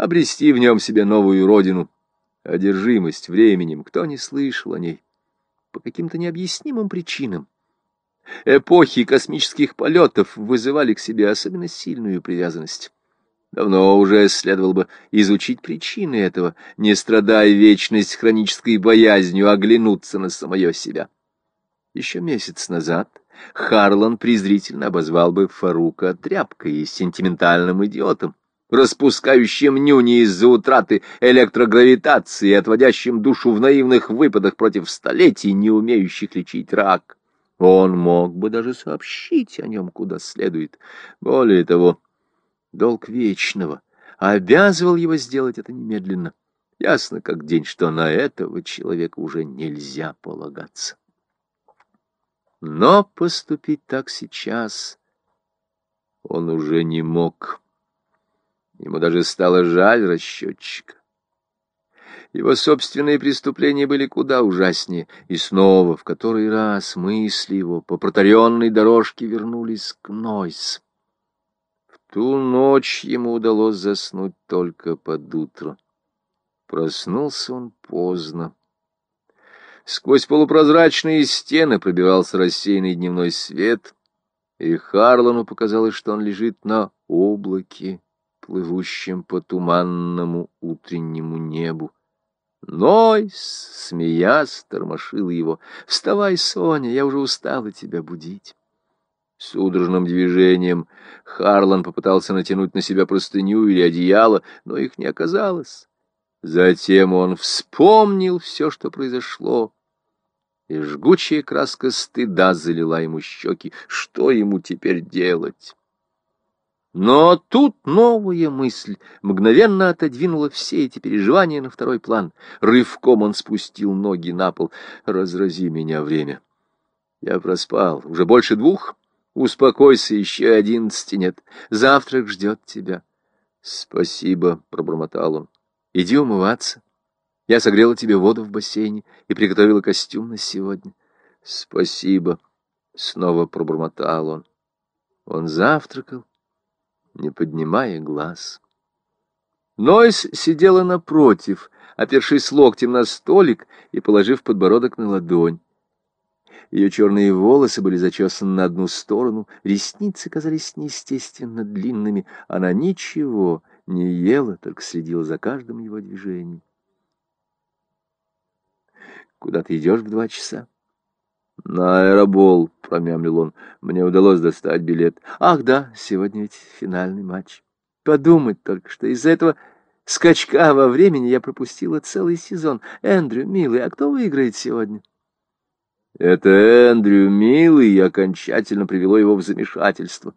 обрести в нем себе новую родину. Одержимость временем, кто не слышал о ней? По каким-то необъяснимым причинам. Эпохи космических полетов вызывали к себе особенно сильную привязанность. Давно уже следовало бы изучить причины этого, не страдая вечность хронической боязнью оглянуться на самое себя. Еще месяц назад Харлан презрительно обозвал бы Фарука тряпкой и сентиментальным идиотом, распускающим нюни из-за утраты электрогравитации отводящим душу в наивных выпадах против столетий, не умеющих лечить рак. Он мог бы даже сообщить о нем куда следует. Более того, долг вечного, обязывал его сделать это немедленно. Ясно как день, что на этого человека уже нельзя полагаться. Но поступить так сейчас он уже не мог. Ему даже стало жаль расчетчика. Его собственные преступления были куда ужаснее, и снова, в который раз, мысли его по протаренной дорожке вернулись к Нойс ту ночь ему удалось заснуть только под утро. Проснулся он поздно. Сквозь полупрозрачные стены пробивался рассеянный дневной свет, и Харлану показалось, что он лежит на облаке, плывущем по туманному утреннему небу. Нойс, смеясь, тормошил его. «Вставай, Соня, я уже устала тебя будить». Судорожным движением Харлан попытался натянуть на себя простыню или одеяло, но их не оказалось. Затем он вспомнил все, что произошло, и жгучая краска стыда залила ему щеки. Что ему теперь делать? Но тут новая мысль мгновенно отодвинула все эти переживания на второй план. Рывком он спустил ноги на пол. «Разрази меня время». Я проспал. Уже больше двух? Успокойся, еще одиннадцати нет. Завтрак ждет тебя. Спасибо, пробормотал он. Иди умываться. Я согрела тебе воду в бассейне и приготовила костюм на сегодня. Спасибо, снова пробормотал он. Он завтракал, не поднимая глаз. Нойс сидела напротив, опершись локтем на столик и положив подбородок на ладонь. Ее черные волосы были зачесаны на одну сторону, ресницы казались неестественно длинными. Она ничего не ела, только следила за каждым его движением. «Куда ты идешь в два часа?» «На аэробол», — промямлил он. «Мне удалось достать билет». «Ах, да, сегодня ведь финальный матч. Подумать только, что из-за этого скачка во времени я пропустила целый сезон. Эндрю, милый, а кто выиграет сегодня?» Это Эндрю, милый, окончательно привело его в замешательство.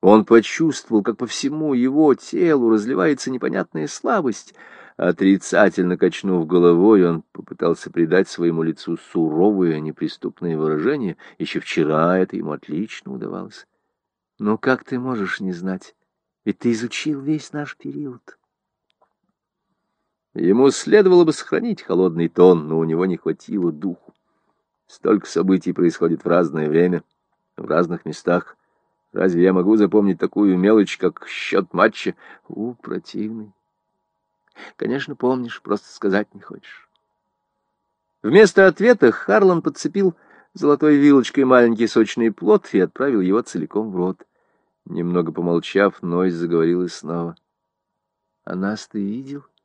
Он почувствовал, как по всему его телу разливается непонятная слабость. Отрицательно качнув головой, он попытался придать своему лицу суровое, неприступное выражение. Еще вчера это ему отлично удавалось. Но как ты можешь не знать? Ведь ты изучил весь наш период. Ему следовало бы сохранить холодный тон, но у него не хватило духу. Столько событий происходит в разное время, в разных местах. Разве я могу запомнить такую мелочь, как счет матча? У, противный. Конечно, помнишь, просто сказать не хочешь. Вместо ответа Харлан подцепил золотой вилочкой маленький сочный плод и отправил его целиком в рот. Немного помолчав, Нойс заговорил и снова. — А нас ты видел? —